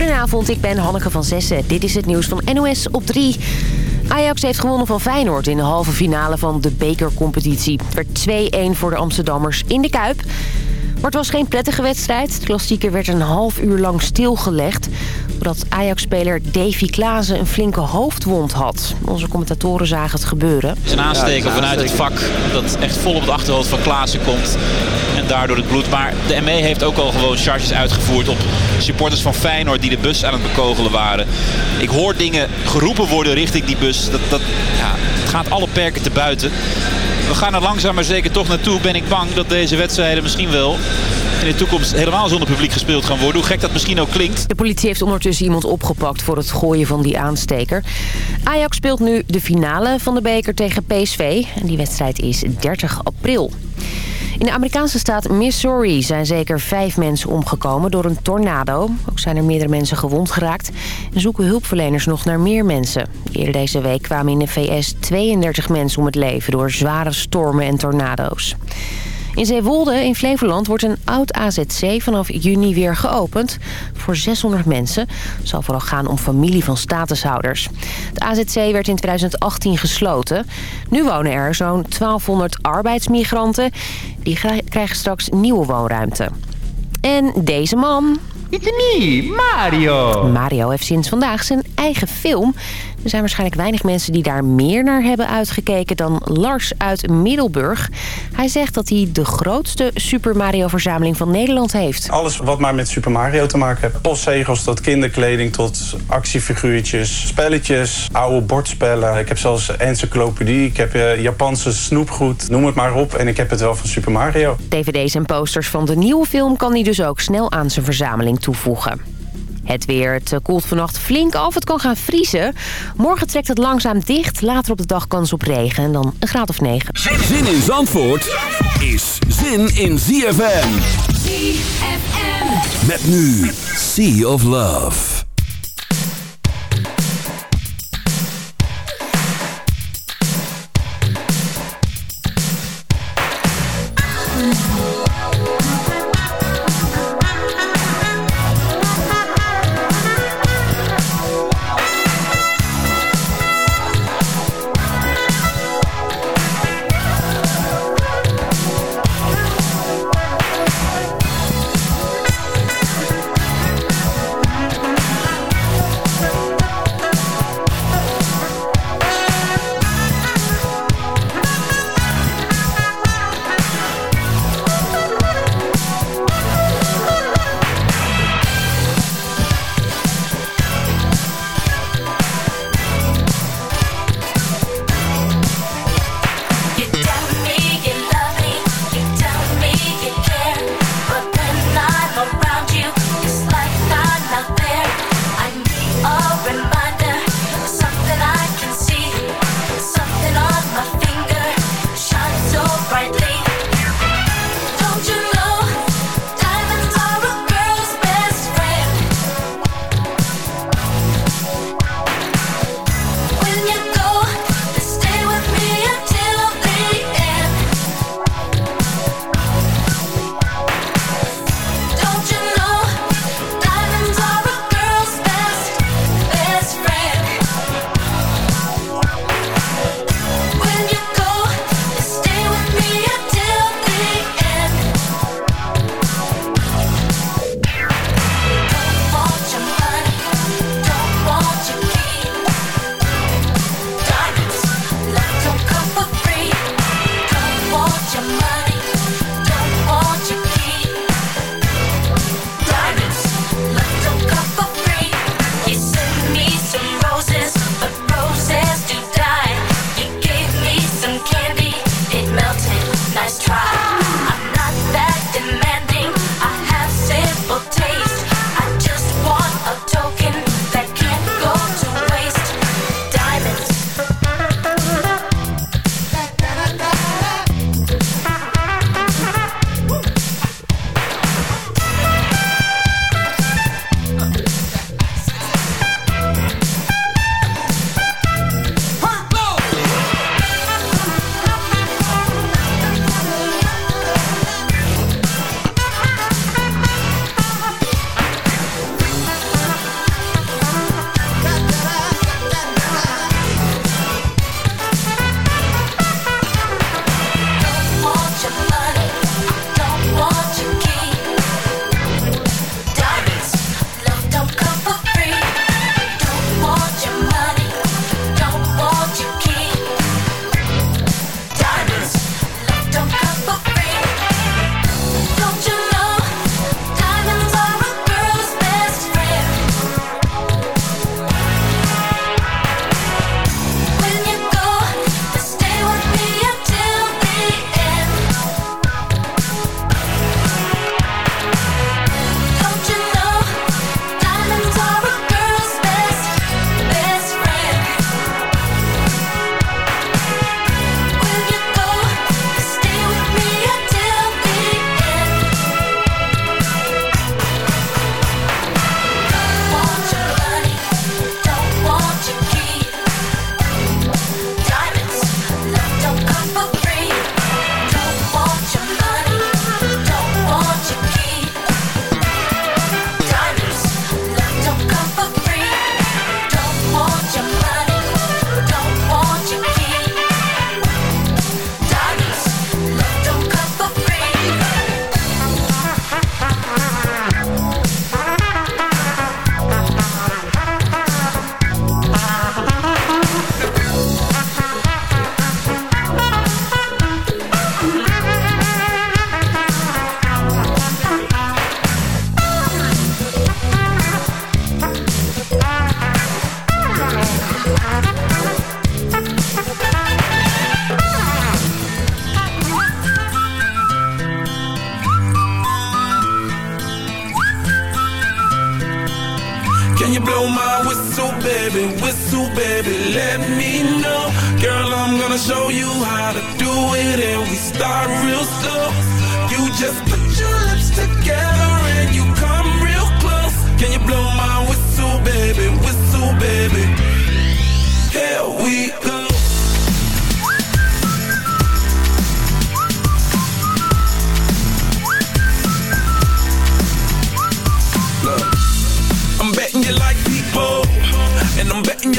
Goedenavond, ik ben Hanneke van Zessen. Dit is het nieuws van NOS op 3. Ajax heeft gewonnen van Feyenoord in de halve finale van de bekercompetitie. Het werd 2-1 voor de Amsterdammers in de Kuip. Maar het was geen prettige wedstrijd. De klassieker werd een half uur lang stilgelegd... doordat Ajax-speler Davy Klaassen een flinke hoofdwond had. Onze commentatoren zagen het gebeuren. Het is een aansteker vanuit het vak dat echt vol op het achterhoofd van Klaassen komt. Daardoor het bloed. Maar de ME heeft ook al gewoon charges uitgevoerd op supporters van Feyenoord... die de bus aan het bekogelen waren. Ik hoor dingen geroepen worden richting die bus. Dat, dat, ja, het gaat alle perken te buiten. We gaan er langzaam maar zeker toch naartoe. Ben ik bang dat deze wedstrijden misschien wel in de toekomst helemaal zonder publiek gespeeld gaan worden. Hoe gek dat misschien ook klinkt. De politie heeft ondertussen iemand opgepakt voor het gooien van die aansteker. Ajax speelt nu de finale van de beker tegen PSV. En die wedstrijd is 30 april. In de Amerikaanse staat Missouri zijn zeker vijf mensen omgekomen door een tornado. Ook zijn er meerdere mensen gewond geraakt en zoeken hulpverleners nog naar meer mensen. Eerder deze week kwamen in de VS 32 mensen om het leven door zware stormen en tornado's. In Zeewolde in Flevoland wordt een oud AZC vanaf juni weer geopend voor 600 mensen. Het zal vooral gaan om familie van statushouders. Het AZC werd in 2018 gesloten. Nu wonen er zo'n 1200 arbeidsmigranten. Die krijgen straks nieuwe woonruimte. En deze man... It's me, Mario. Mario heeft sinds vandaag zijn eigen film. Er zijn waarschijnlijk weinig mensen die daar meer naar hebben uitgekeken dan Lars uit Middelburg. Hij zegt dat hij de grootste Super Mario verzameling van Nederland heeft. Alles wat maar met Super Mario te maken heeft. Postzegels tot kinderkleding tot actiefiguurtjes, spelletjes, oude bordspellen. Ik heb zelfs encyclopedie, ik heb uh, Japanse snoepgoed, noem het maar op. En ik heb het wel van Super Mario. DVD's en posters van de nieuwe film kan hij dus ook snel aan zijn verzameling toevoegen. Het weer. Het koelt vannacht flink af. Het kan gaan vriezen. Morgen trekt het langzaam dicht. Later op de dag kans op regen. En dan een graad of 9. Zin in Zandvoort is zin in ZFM. ZFM. Met nu Sea of Love.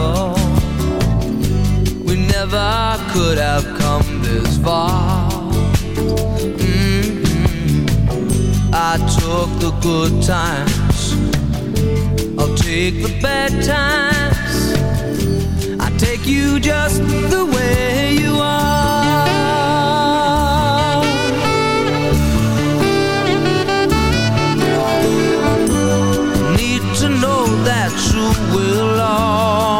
trouble. We never could have come this far. Mhm. I took the good times. I'll take the bad times. I take you just the way you are. Need to know that you will always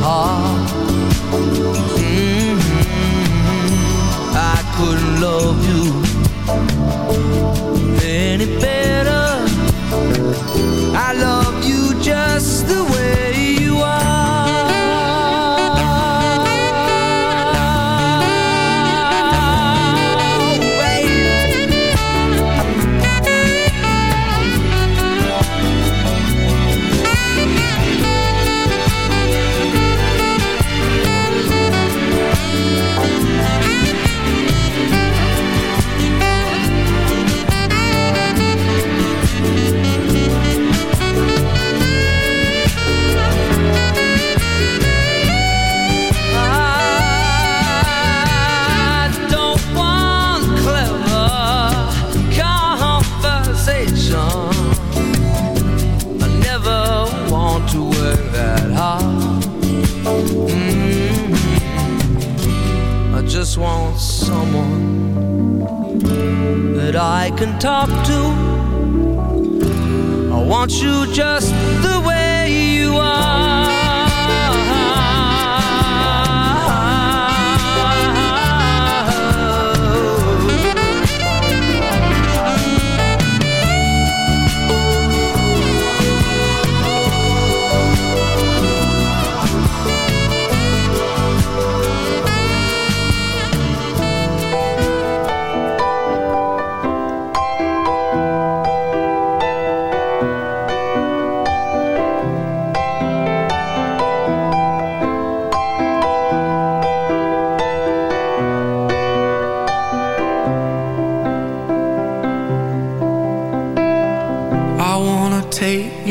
heart. Mm -hmm. I couldn't love you any better. I love just want someone that I can talk to. I want you just the way you are.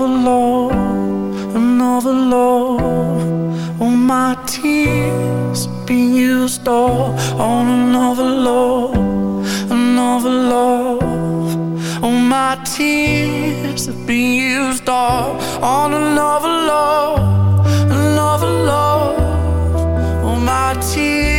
another love, another love. All my tears been used up on another love, another love. All my tears been used up on another love, another love. All my tears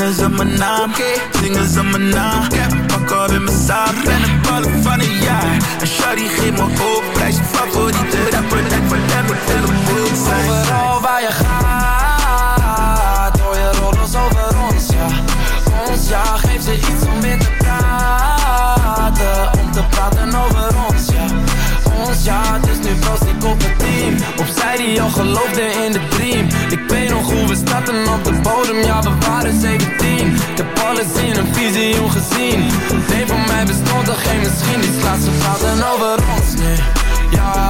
Kennen ze mijn naam Zingen ze mijn naam Ik heb een pak op in mijn zaak Ben een ballen van een jaar. En Shawty geeft me hoop Prijs je favoriete rapper En voor hem ik wil een boek zijn. Overal waar je gaat Hoor je rollers over ons, ja. Ons, ja Geef ze iets om weer te praten Om te praten over ons, ja. Ons, ja Dus nu proost ik op het team. Opzij die al geloofde in de we starten op de bodem. Ja, we waren 17 Ik heb alles in een visioen gezien. Nee, voor mij bestond er geen misschien Die slaat ze praten over ons, nee. Ja,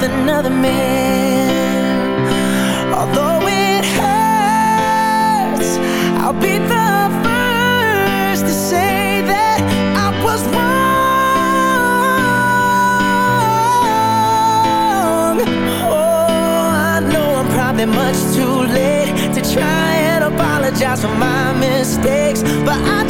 with another man. Although it hurts, I'll be the first to say that I was wrong. Oh, I know I'm probably much too late to try and apologize for my mistakes, but I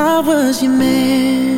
I was your man.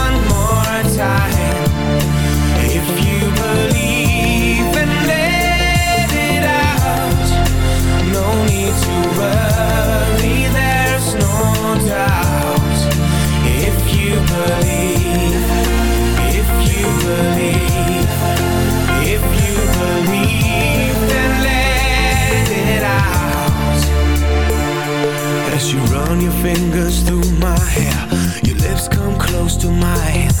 you believe and let it out, no need to worry, there's no doubt. If you believe, if you believe, if you believe, then let it out. As you run your fingers through my hair, your lips come close to mine.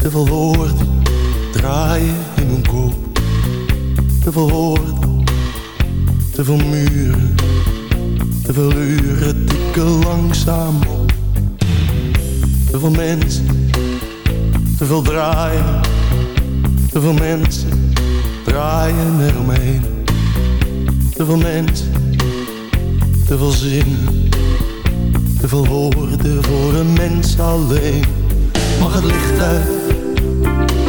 te veel woorden draaien in mijn kop. Te veel woorden, te veel muren, te veel uren tikken langzaam op. Te veel mensen, te veel draaien, te veel mensen draaien eromheen. Te veel mensen, te veel zinnen. Te veel woorden voor een mens alleen. Mag het licht uit,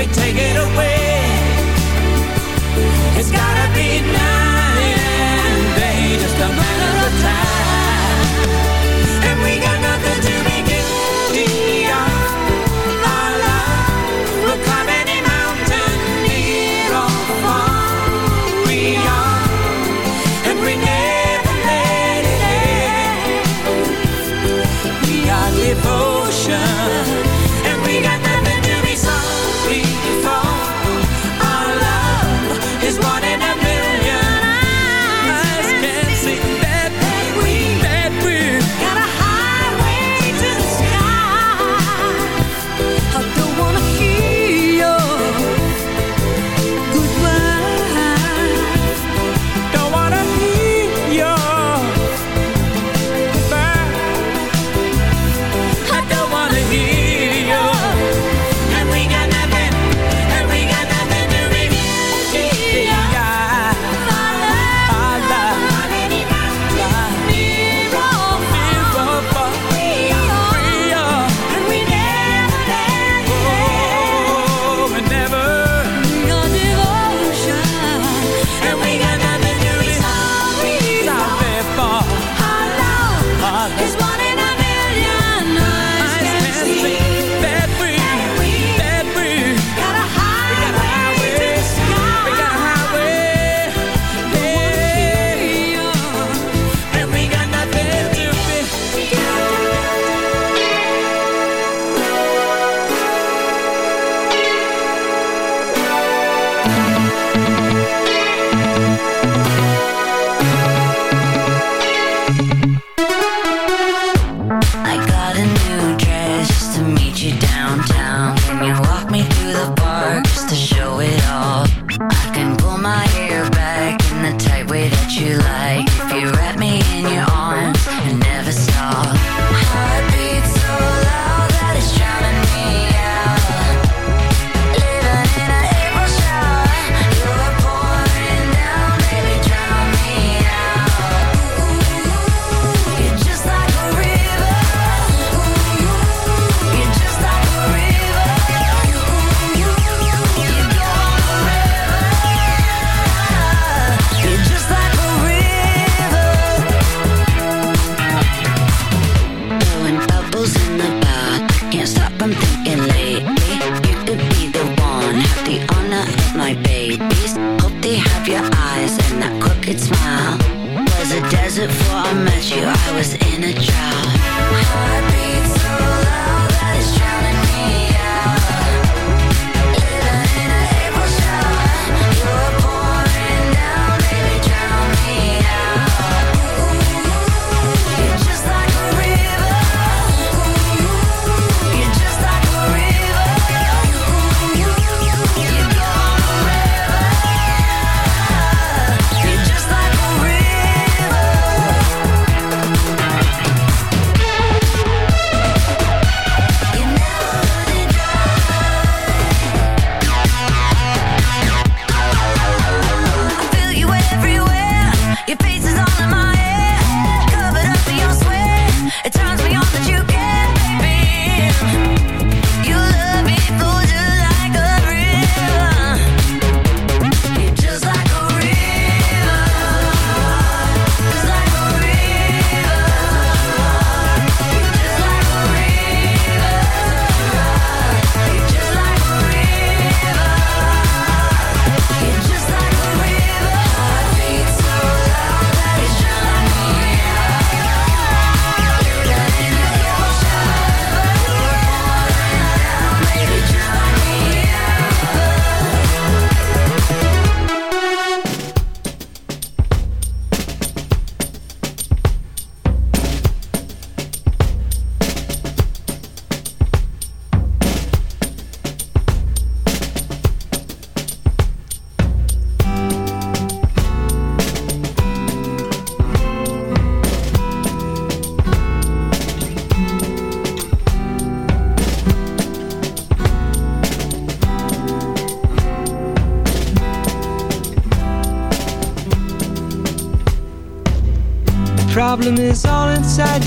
we take it away.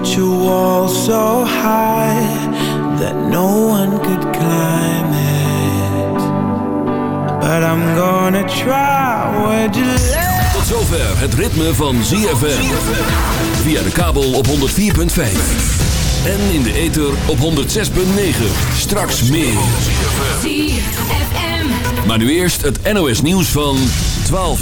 Built your wall so high that no one could climb it. But I'm gonna try. Would you let Tot zover het ritme van ZFM. Via de kabel op 104.5. En in de ether op 106.9. Straks meer. Maar nu eerst het NOS nieuws van 12